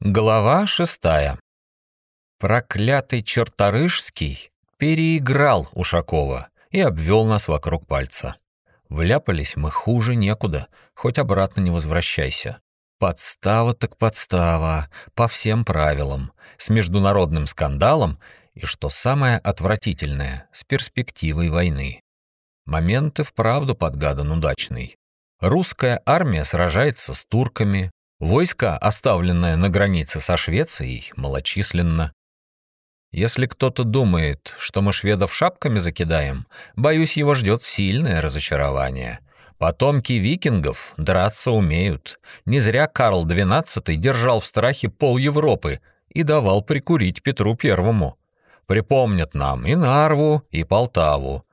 Глава шестая. Проклятый Черторышский переиграл Ушакова и обвел нас вокруг пальца. Вляпались мы хуже некуда, хоть обратно не возвращайся. Подстава так подстава, по всем правилам, с международным скандалом и, что самое отвратительное, с перспективой войны. Момент и вправду подгадан удачный. Русская армия сражается с турками, Войско, оставленное на границе со Швецией, малочисленно. Если кто-то думает, что мы шведов шапками закидаем, боюсь, его ждет сильное разочарование. Потомки викингов драться умеют. Не зря Карл XII держал в страхе пол Европы и давал прикурить Петру Первому. Припомнят нам и Нарву, и Полтаву.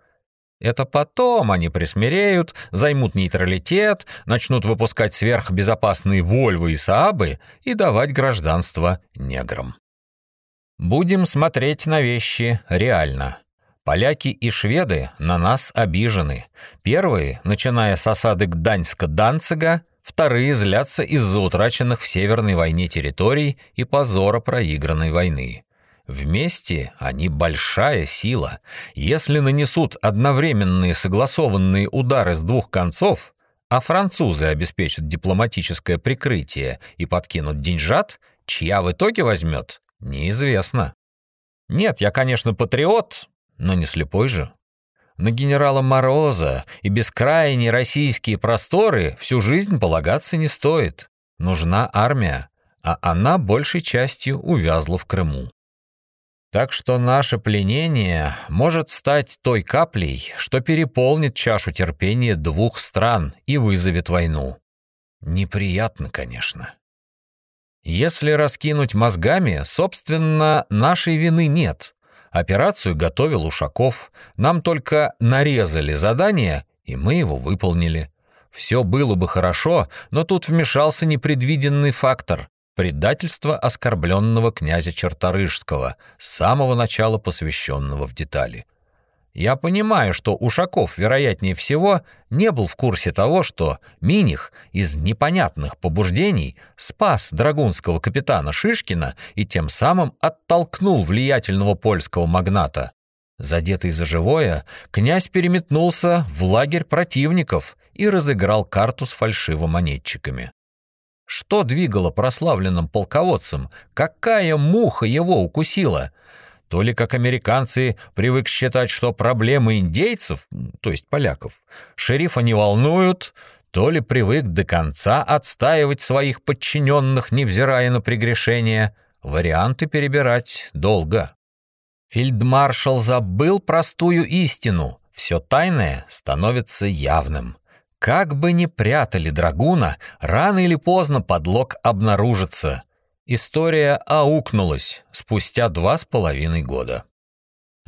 Это потом они присмиреют, займут нейтралитет, начнут выпускать сверхбезопасные Вольвы и Саабы и давать гражданство неграм. Будем смотреть на вещи реально. Поляки и шведы на нас обижены. Первые, начиная с осады Гданьска-Данцига, вторые злятся из-за утраченных в Северной войне территорий и позора проигранной войны. Вместе они большая сила. Если нанесут одновременные согласованные удары с двух концов, а французы обеспечат дипломатическое прикрытие и подкинут деньжат, чья в итоге возьмет, неизвестно. Нет, я, конечно, патриот, но не слепой же. На генерала Мороза и бескрайние российские просторы всю жизнь полагаться не стоит. Нужна армия, а она большей частью увязла в Крыму. Так что наше пленение может стать той каплей, что переполнит чашу терпения двух стран и вызовет войну. Неприятно, конечно. Если раскинуть мозгами, собственно, нашей вины нет. Операцию готовил Ушаков, нам только нарезали задание, и мы его выполнили. Все было бы хорошо, но тут вмешался непредвиденный фактор. Предательство оскорбленного князя Черторыжского, с самого начала посвященного в детали. Я понимаю, что Ушаков, вероятнее всего, не был в курсе того, что Миних из непонятных побуждений спас драгунского капитана Шишкина и тем самым оттолкнул влиятельного польского магната. Задетый за живое, князь переметнулся в лагерь противников и разыграл карту с фальшивомонетчиками. Что двигало прославленным полководцем? Какая муха его укусила? То ли как американцы привык считать, что проблемы индейцев, то есть поляков, шерифа не волнуют, то ли привык до конца отстаивать своих подчиненных, невзирая на прегрешения. Варианты перебирать долго. Фельдмаршал забыл простую истину. Все тайное становится явным. Как бы ни прятали драгуна, рано или поздно подлог обнаружится. История аукнулась спустя два с половиной года.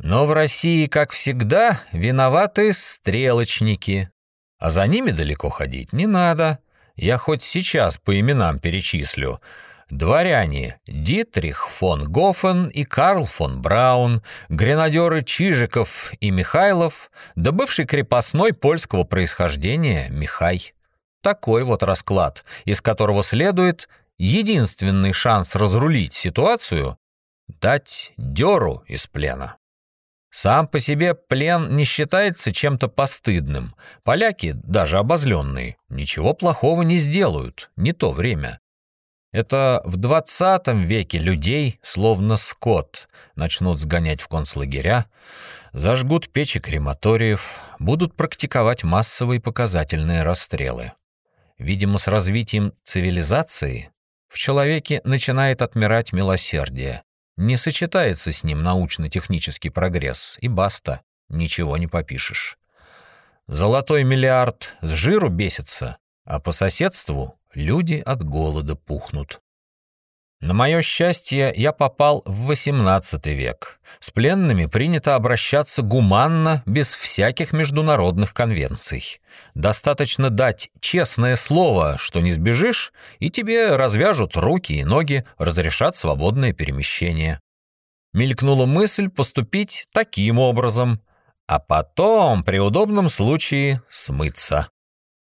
Но в России, как всегда, виноваты стрелочники. А за ними далеко ходить не надо. Я хоть сейчас по именам перечислю — дворяне Дитрих фон Гофен и Карл фон Браун, гренадеры Чижиков и Михайлов, да бывший крепостной польского происхождения Михай. Такой вот расклад, из которого следует единственный шанс разрулить ситуацию — дать дёру из плена. Сам по себе плен не считается чем-то постыдным. Поляки, даже обозленные, ничего плохого не сделают, не то время. Это в 20 веке людей, словно скот, начнут сгонять в концлагеря, зажгут печи крематориев, будут практиковать массовые показательные расстрелы. Видимо, с развитием цивилизации в человеке начинает отмирать милосердие. Не сочетается с ним научно-технический прогресс, и баста, ничего не попишешь. Золотой миллиард с жиру бесится, а по соседству люди от голода пухнут. На мое счастье, я попал в XVIII век. С пленными принято обращаться гуманно, без всяких международных конвенций. Достаточно дать честное слово, что не сбежишь, и тебе развяжут руки и ноги, разрешат свободное перемещение. Мелькнула мысль поступить таким образом, а потом, при удобном случае, смыться.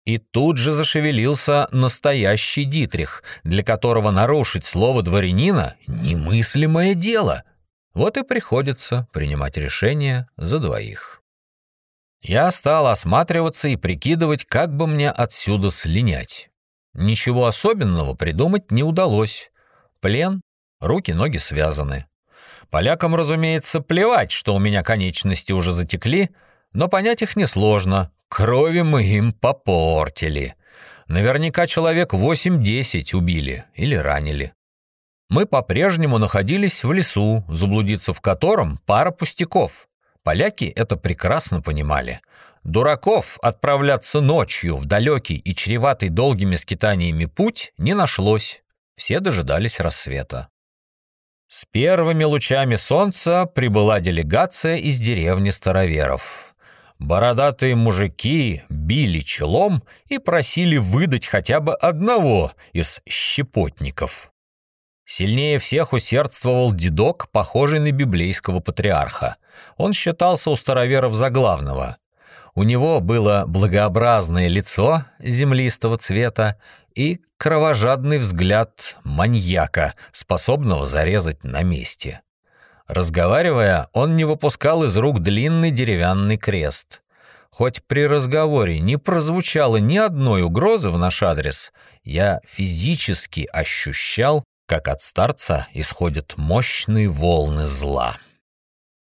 И тут же зашевелился настоящий Дитрих, для которого нарушить слово дворянина — немыслимое дело. Вот и приходится принимать решение за двоих. Я стал осматриваться и прикидывать, как бы мне отсюда слинять. Ничего особенного придумать не удалось. Плен, руки-ноги связаны. Полякам, разумеется, плевать, что у меня конечности уже затекли, но понять их несложно. Крови мы им попортили. Наверняка человек 8-10 убили или ранили. Мы по-прежнему находились в лесу, заблудиться в котором пара пустяков. Поляки это прекрасно понимали. Дураков отправляться ночью в далекий и чреватый долгими скитаниями путь не нашлось. Все дожидались рассвета. С первыми лучами солнца прибыла делегация из деревни староверов. Бородатые мужики били челом и просили выдать хотя бы одного из щепотников. Сильнее всех усердствовал дедок, похожий на библейского патриарха. Он считался у староверов за главного. У него было благообразное лицо землистого цвета и кровожадный взгляд маньяка, способного зарезать на месте. Разговаривая, он не выпускал из рук длинный деревянный крест. Хоть при разговоре не прозвучало ни одной угрозы в наш адрес, я физически ощущал, как от старца исходят мощные волны зла.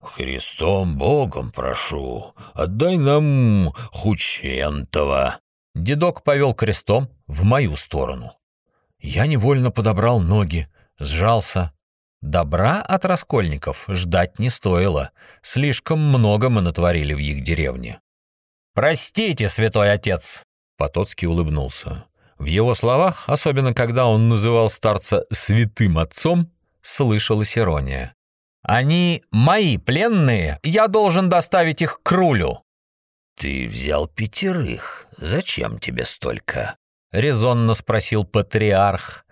«Христом Богом прошу, отдай нам Хучентова». Дедок повел крестом в мою сторону. Я невольно подобрал ноги, сжался. Добра от раскольников ждать не стоило. Слишком много мы натворили в их деревне. «Простите, святой отец!» Потоцкий улыбнулся. В его словах, особенно когда он называл старца «святым отцом», слышалась ирония. Они мои пленные, я должен доставить их к рулю». «Ты взял пятерых. Зачем тебе столько?» — резонно спросил патриарх.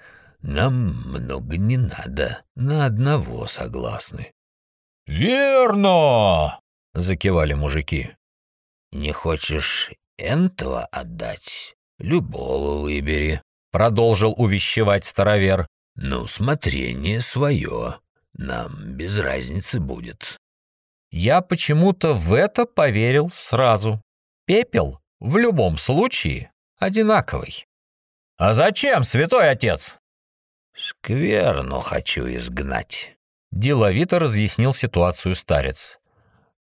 «Нам много не надо. На одного согласны». «Верно!» — закивали мужики. «Не хочешь энтова отдать? Любого выбери», — продолжил увещевать старовер. «Ну, смотрение свое. Нам без разницы будет. Я почему-то в это поверил сразу. Пепел в любом случае одинаковый. А зачем, святой отец? Скверну хочу изгнать. Деловито разъяснил ситуацию старец.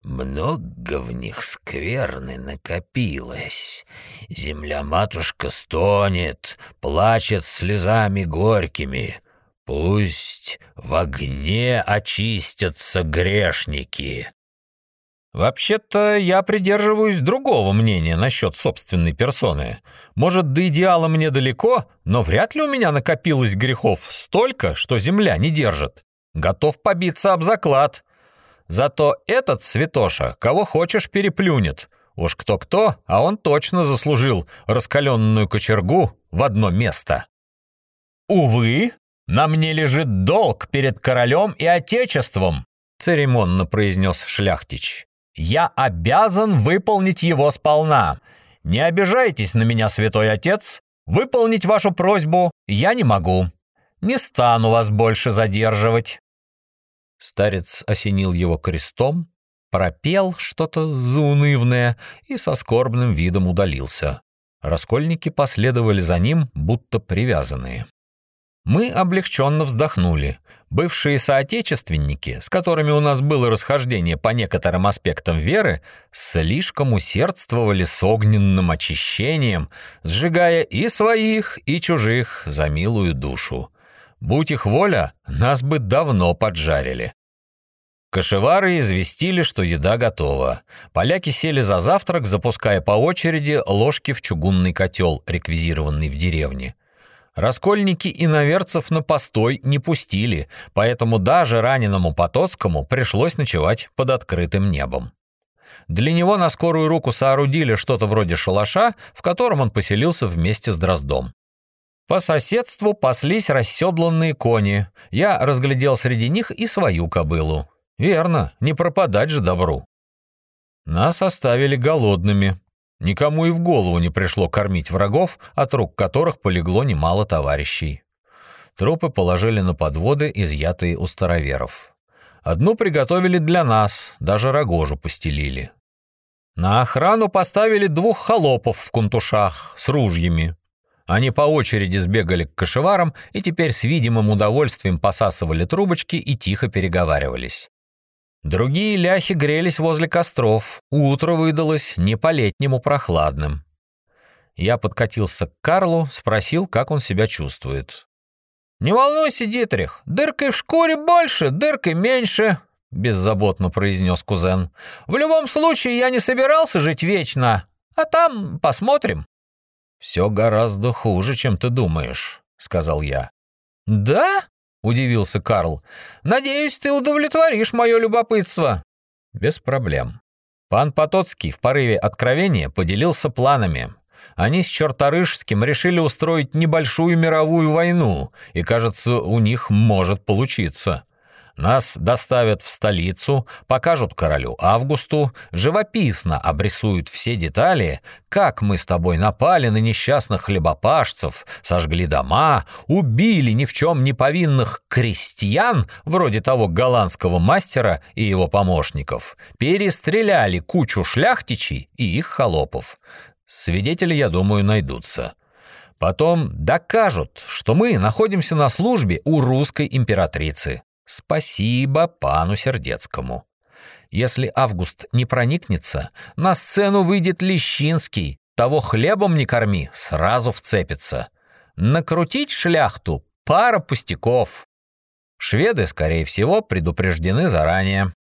Много в них скверны накопилось. Земля-матушка стонет, плачет слезами горькими. Пусть в огне очистятся грешники. Вообще-то я придерживаюсь другого мнения насчет собственной персоны. Может, до идеала мне далеко, но вряд ли у меня накопилось грехов столько, что земля не держит. Готов побиться об заклад. Зато этот святоша кого хочешь переплюнет. Уж кто-кто, а он точно заслужил раскаленную кочергу в одно место. Увы, «На мне лежит долг перед королем и отечеством», церемонно произнес шляхтич. «Я обязан выполнить его сполна. Не обижайтесь на меня, святой отец. Выполнить вашу просьбу я не могу. Не стану вас больше задерживать». Старец осенил его крестом, пропел что-то заунывное и со скорбным видом удалился. Раскольники последовали за ним, будто привязанные. Мы облегченно вздохнули. Бывшие соотечественники, с которыми у нас было расхождение по некоторым аспектам веры, слишком усердствовали с огненным очищением, сжигая и своих, и чужих за милую душу. Будь их воля, нас бы давно поджарили. Кашевары известили, что еда готова. Поляки сели за завтрак, запуская по очереди ложки в чугунный котел, реквизированный в деревне. Раскольники иноверцев на постой не пустили, поэтому даже раненому Потоцкому пришлось ночевать под открытым небом. Для него на скорую руку соорудили что-то вроде шалаша, в котором он поселился вместе с Дроздом. По соседству паслись расседланные кони. Я разглядел среди них и свою кобылу. Верно, не пропадать же добру. Нас оставили голодными. Никому и в голову не пришло кормить врагов, от рук которых полегло немало товарищей. Трупы положили на подводы, изъятые у староверов. Одну приготовили для нас, даже рогожу постелили. На охрану поставили двух холопов в кунтушах с ружьями. Они по очереди сбегали к кошеварам и теперь с видимым удовольствием посасывали трубочки и тихо переговаривались. Другие ляхи грелись возле костров, утро выдалось не по-летнему прохладным. Я подкатился к Карлу, спросил, как он себя чувствует. «Не волнуйся, Дитрих, дыркой в шкуре больше, дыркой меньше», — беззаботно произнес кузен. «В любом случае, я не собирался жить вечно, а там посмотрим». «Все гораздо хуже, чем ты думаешь», — сказал я. «Да?» — удивился Карл. «Надеюсь, ты удовлетворишь мое любопытство». «Без проблем». Пан Потоцкий в порыве откровения поделился планами. Они с Черторышским решили устроить небольшую мировую войну, и, кажется, у них может получиться. Нас доставят в столицу, покажут королю Августу, живописно обрисуют все детали, как мы с тобой напали на несчастных хлебопашцев, сожгли дома, убили ни в чем не повинных крестьян, вроде того голландского мастера и его помощников, перестреляли кучу шляхтичей и их холопов. Свидетели, я думаю, найдутся. Потом докажут, что мы находимся на службе у русской императрицы. Спасибо пану Сердецкому. Если Август не проникнется, на сцену выйдет Лещинский. Того хлебом не корми, сразу вцепится. Накрутить шляхту — пара пустяков. Шведы, скорее всего, предупреждены заранее.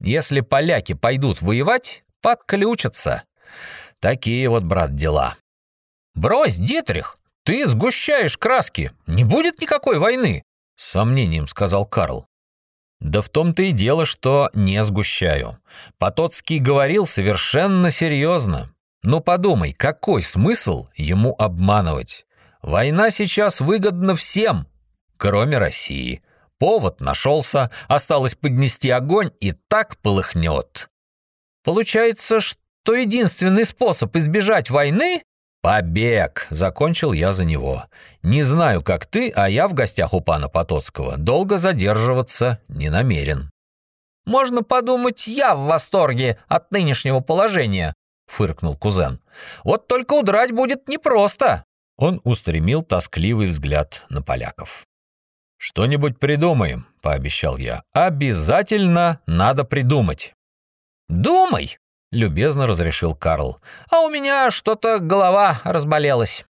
Если поляки пойдут воевать, подключатся. Такие вот, брат, дела. «Брось, Дитрих, ты сгущаешь краски. Не будет никакой войны», — с сомнением сказал Карл. Да в том-то и дело, что не сгущаю. Потоцкий говорил совершенно серьезно. Ну подумай, какой смысл ему обманывать? Война сейчас выгодна всем, кроме России. Повод нашелся, осталось поднести огонь, и так полыхнет. Получается, что единственный способ избежать войны «Побег!» — закончил я за него. «Не знаю, как ты, а я в гостях у пана Потоцкого. Долго задерживаться не намерен». «Можно подумать, я в восторге от нынешнего положения», — фыркнул кузен. «Вот только удрать будет непросто». Он устремил тоскливый взгляд на поляков. «Что-нибудь придумаем», — пообещал я. «Обязательно надо придумать». «Думай!» — любезно разрешил Карл. «А у меня что-то голова разболелась».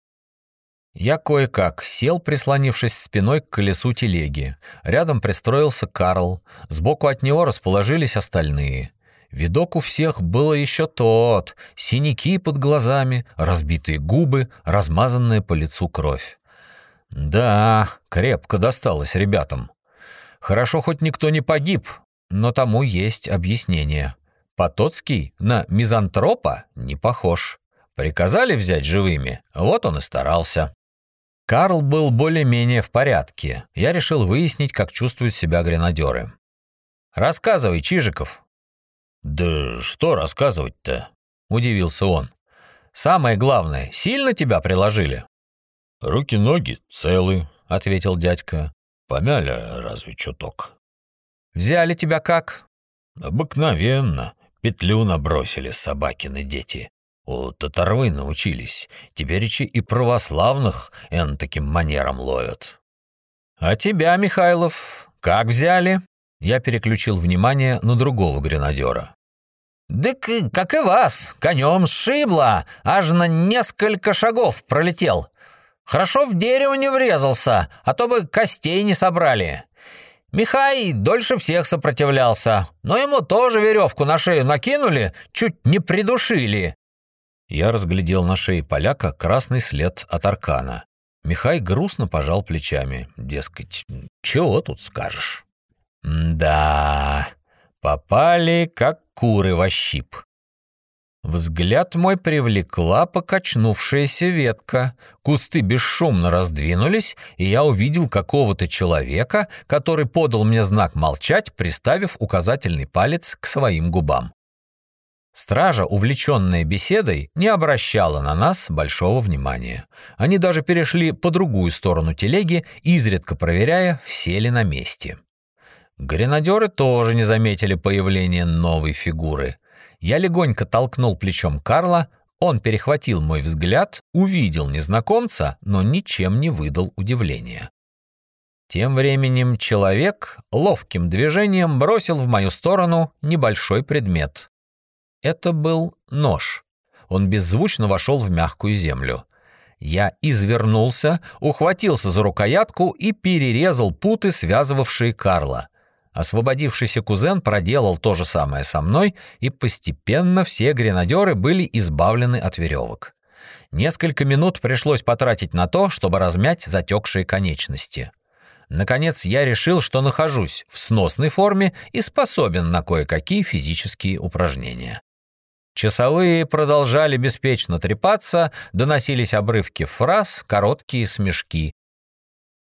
Я кое-как сел, прислонившись спиной к колесу телеги. Рядом пристроился Карл. Сбоку от него расположились остальные. Видок у всех было еще тот. Синяки под глазами, разбитые губы, размазанная по лицу кровь. Да, крепко досталось ребятам. Хорошо, хоть никто не погиб, но тому есть объяснение. Потоцкий на мизантропа не похож. Приказали взять живыми, вот он и старался. Карл был более-менее в порядке. Я решил выяснить, как чувствуют себя гренадеры. «Рассказывай, Чижиков». «Да что рассказывать-то?» — удивился он. «Самое главное, сильно тебя приложили?» «Руки-ноги целы», — ответил дядька. «Помяли разве чуток». «Взяли тебя как?» «Обыкновенно. Петлю набросили собакины дети. У татарвы научились. Теперь и православных эн таким манером ловят. А тебя, Михайлов, как взяли? Я переключил внимание на другого гренадера. «Дык, как и вас, конем сшибло, аж на несколько шагов пролетел. Хорошо в дерево не врезался, а то бы костей не собрали. Михай дольше всех сопротивлялся, но ему тоже веревку на шею накинули, чуть не придушили. Я разглядел на шее поляка красный след от аркана. Михай грустно пожал плечами. Дескать, чего тут скажешь? Да, попали как куры во щип. Взгляд мой привлекла покачнувшаяся ветка. Кусты бесшумно раздвинулись, и я увидел какого-то человека, который подал мне знак молчать, приставив указательный палец к своим губам. Стража, увлеченная беседой, не обращала на нас большого внимания. Они даже перешли по другую сторону телеги, изредка проверяя, все ли на месте. Гренадеры тоже не заметили появления новой фигуры. Я легонько толкнул плечом Карла, он перехватил мой взгляд, увидел незнакомца, но ничем не выдал удивления. Тем временем человек ловким движением бросил в мою сторону небольшой предмет. Это был нож. Он беззвучно вошел в мягкую землю. Я извернулся, ухватился за рукоятку и перерезал путы, связывавшие Карла. Освободившийся кузен проделал то же самое со мной, и постепенно все гренадеры были избавлены от веревок. Несколько минут пришлось потратить на то, чтобы размять затекшие конечности. Наконец я решил, что нахожусь в сносной форме и способен на кое-какие физические упражнения. Часовые продолжали беспечно трепаться, доносились обрывки фраз, короткие смешки.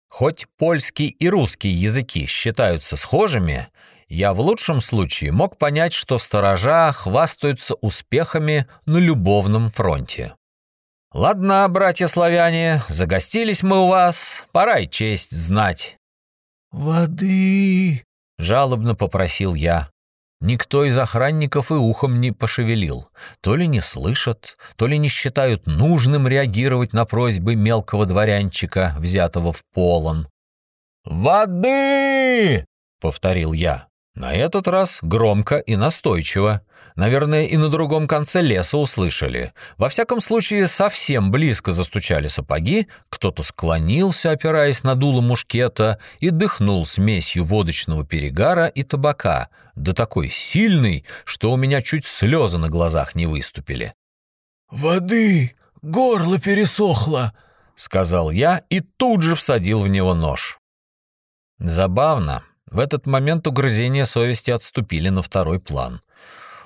Хоть польский и русский языки считаются схожими, я в лучшем случае мог понять, что сторожа хвастаются успехами на любовном фронте. «Ладно, братья-славяне, загостились мы у вас, пора и честь знать». «Воды!» — жалобно попросил я. Никто из охранников и ухом не пошевелил. То ли не слышат, то ли не считают нужным реагировать на просьбы мелкого дворянчика, взятого в полон. «Воды!» — повторил я. На этот раз громко и настойчиво. Наверное, и на другом конце леса услышали. Во всяком случае, совсем близко застучали сапоги, кто-то склонился, опираясь на дуло мушкета, и дыхнул смесью водочного перегара и табака, да такой сильный, что у меня чуть слезы на глазах не выступили. «Воды! Горло пересохло!» — сказал я и тут же всадил в него нож. Забавно, в этот момент угрызения совести отступили на второй план.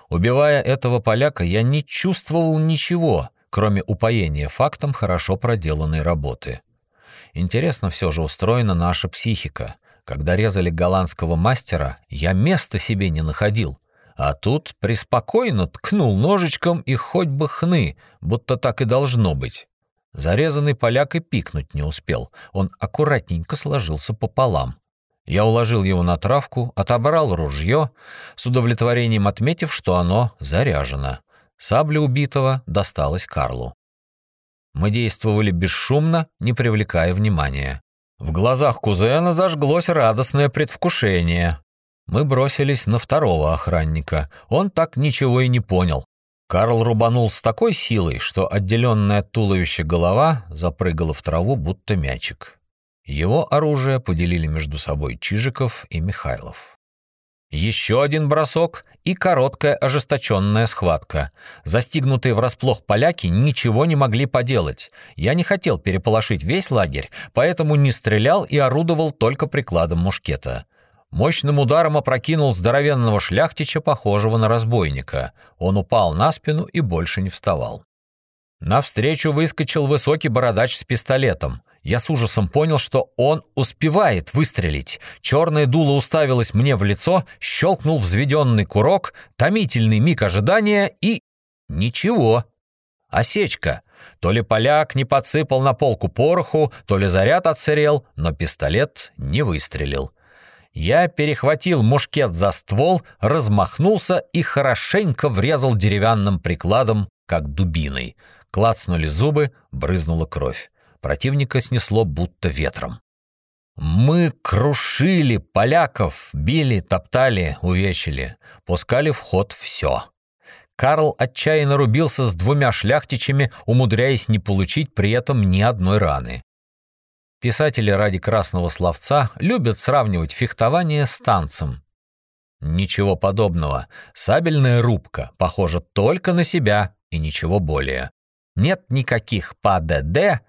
Убивая этого поляка, я не чувствовал ничего, кроме упоения фактом хорошо проделанной работы. Интересно все же устроена наша психика. Когда резали голландского мастера, я места себе не находил. А тут преспокойно ткнул ножичком и хоть бы хны, будто так и должно быть. Зарезанный поляк и пикнуть не успел. Он аккуратненько сложился пополам. Я уложил его на травку, отобрал ружье, с удовлетворением отметив, что оно заряжено. Сабля убитого досталась Карлу. Мы действовали бесшумно, не привлекая внимания. В глазах кузена зажглось радостное предвкушение. Мы бросились на второго охранника. Он так ничего и не понял. Карл рубанул с такой силой, что отделенная от туловища голова запрыгала в траву, будто мячик. Его оружие поделили между собой Чижиков и Михайлов. Еще один бросок и короткая ожесточенная схватка. Застигнутые врасплох поляки ничего не могли поделать. Я не хотел переполошить весь лагерь, поэтому не стрелял и орудовал только прикладом мушкета. Мощным ударом опрокинул здоровенного шляхтича, похожего на разбойника. Он упал на спину и больше не вставал. Навстречу выскочил высокий бородач с пистолетом. Я с ужасом понял, что он успевает выстрелить. Черное дуло уставилось мне в лицо, щелкнул взведенный курок, томительный миг ожидания и... Ничего. Осечка. То ли поляк не подсыпал на полку пороху, то ли заряд отсырел, но пистолет не выстрелил. Я перехватил мушкет за ствол, размахнулся и хорошенько врезал деревянным прикладом, как дубиной. Клацнули зубы, брызнула кровь. Противника снесло будто ветром. Мы крушили поляков, били, топтали, увечили, пускали в ход все. Карл отчаянно рубился с двумя шляхтичами, умудряясь не получить при этом ни одной раны. Писатели ради красного словца любят сравнивать фехтование с танцем. Ничего подобного. Сабельная рубка похожа только на себя и ничего более. Нет никаких ПДД,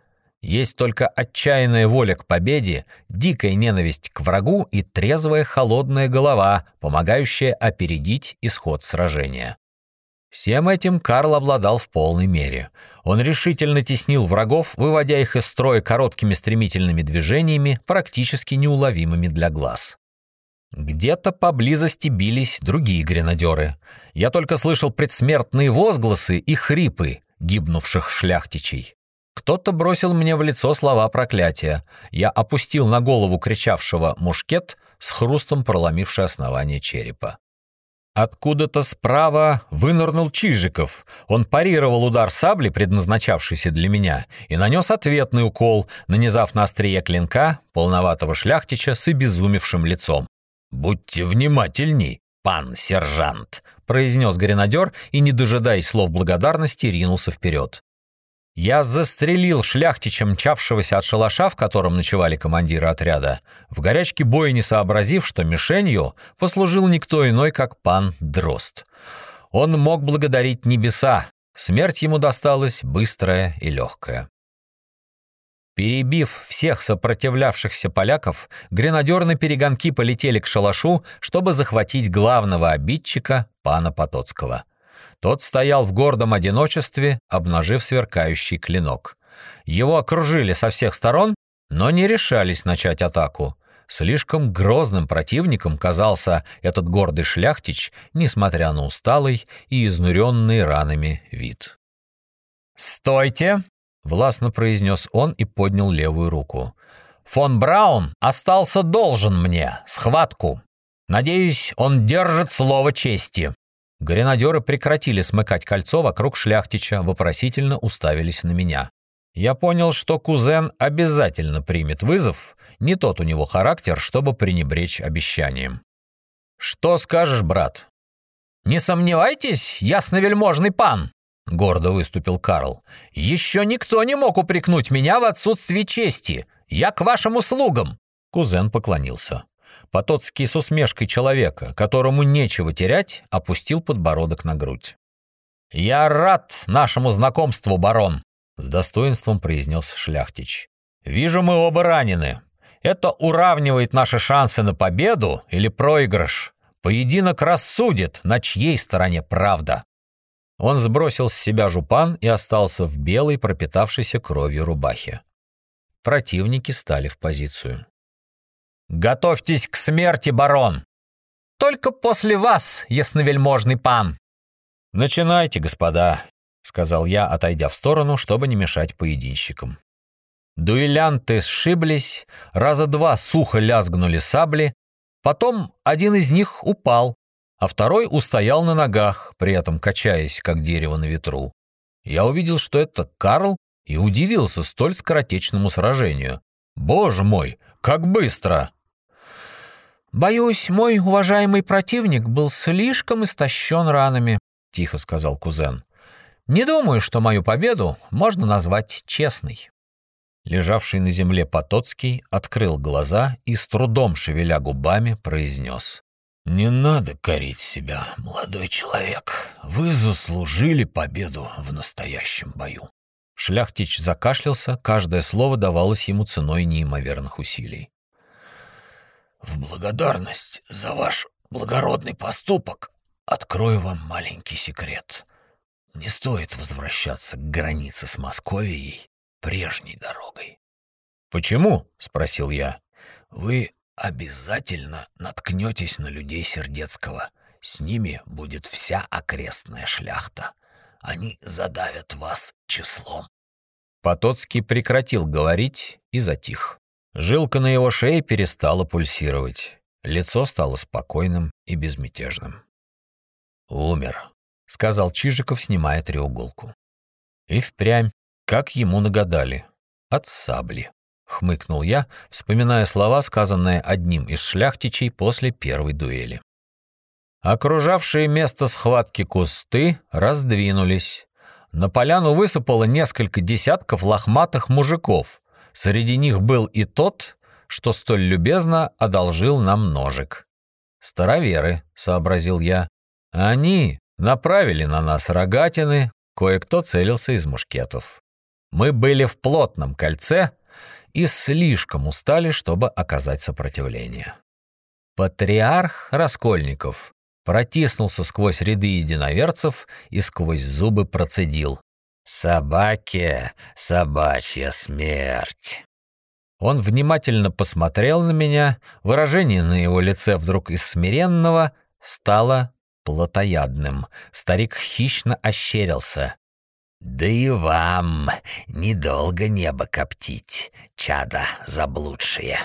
есть только отчаянная воля к победе, дикая ненависть к врагу и трезвая холодная голова, помогающая опередить исход сражения. Всем этим Карл обладал в полной мере. Он решительно теснил врагов, выводя их из строя короткими стремительными движениями, практически неуловимыми для глаз. Где-то поблизости бились другие гренадеры. Я только слышал предсмертные возгласы и хрипы гибнувших шляхтичей. Кто-то бросил мне в лицо слова проклятия. Я опустил на голову кричавшего мушкет, с хрустом проломивший основание черепа. Откуда-то справа вынырнул Чижиков. Он парировал удар сабли, предназначавшийся для меня, и нанес ответный укол, нанизав на острие клинка полноватого шляхтича с обезумевшим лицом. «Будьте внимательней, пан сержант», — произнес гренадер и, не дожидаясь слов благодарности, ринулся вперед. Я застрелил шляхтича, мчавшегося от шалаша, в котором ночевали командиры отряда, в горячке боя не сообразив, что мишенью послужил никто иной, как пан Дрозд. Он мог благодарить небеса, смерть ему досталась быстрая и легкая. Перебив всех сопротивлявшихся поляков, гренадеры на перегонки полетели к шалашу, чтобы захватить главного обидчика, пана Потоцкого. Тот стоял в гордом одиночестве, обнажив сверкающий клинок. Его окружили со всех сторон, но не решались начать атаку. Слишком грозным противником казался этот гордый шляхтич, несмотря на усталый и изнуренный ранами вид. «Стойте!» — властно произнес он и поднял левую руку. «Фон Браун остался должен мне схватку. Надеюсь, он держит слово чести». Гренадеры прекратили смыкать кольцо вокруг шляхтича, вопросительно уставились на меня. Я понял, что кузен обязательно примет вызов, не тот у него характер, чтобы пренебречь обещанием. «Что скажешь, брат?» «Не сомневайтесь, ясновельможный пан!» — гордо выступил Карл. «Еще никто не мог упрекнуть меня в отсутствии чести. Я к вашим услугам!» Кузен поклонился. Потоцкий с усмешкой человека, которому нечего терять, опустил подбородок на грудь. «Я рад нашему знакомству, барон», — с достоинством произнес Шляхтич. «Вижу, мы оба ранены. Это уравнивает наши шансы на победу или проигрыш. Поединок рассудит, на чьей стороне правда». Он сбросил с себя жупан и остался в белой, пропитавшейся кровью рубахе. Противники стали в позицию. «Готовьтесь к смерти, барон!» «Только после вас, ясновельможный пан!» «Начинайте, господа», — сказал я, отойдя в сторону, чтобы не мешать поединщикам. Дуэлянты сшиблись, раза два сухо лязгнули сабли, потом один из них упал, а второй устоял на ногах, при этом качаясь, как дерево на ветру. Я увидел, что это Карл, и удивился столь скоротечному сражению. «Боже мой, как быстро!» «Боюсь, мой уважаемый противник был слишком истощен ранами», — тихо сказал кузен. «Не думаю, что мою победу можно назвать честной». Лежавший на земле Потоцкий открыл глаза и, с трудом шевеля губами, произнес. «Не надо корить себя, молодой человек. Вы заслужили победу в настоящем бою». Шляхтич закашлялся, каждое слово давалось ему ценой неимоверных усилий. В благодарность за ваш благородный поступок открою вам маленький секрет. Не стоит возвращаться к границе с Московией прежней дорогой. «Почему?» — спросил я. «Вы обязательно наткнетесь на людей Сердецкого. С ними будет вся окрестная шляхта. Они задавят вас числом». Потоцкий прекратил говорить и затих. Жилка на его шее перестала пульсировать. Лицо стало спокойным и безмятежным. «Умер», — сказал Чижиков, снимая треуголку. И впрямь, как ему нагадали, от сабли. Хмыкнул я, вспоминая слова, сказанные одним из шляхтичей после первой дуэли. Окружавшие место схватки кусты раздвинулись. На поляну высыпало несколько десятков лохматых мужиков, Среди них был и тот, что столь любезно одолжил нам ножик. «Староверы», — сообразил я. «Они направили на нас рогатины, кое-кто целился из мушкетов. Мы были в плотном кольце и слишком устали, чтобы оказать сопротивление. Патриарх Раскольников протиснулся сквозь ряды единоверцев и сквозь зубы процедил. Собаке собачья смерть. Он внимательно посмотрел на меня, выражение на его лице вдруг из смиренного стало плотоядным. Старик хищно ощерился. «Да и вам недолго небо коптить, чада заблудшие!»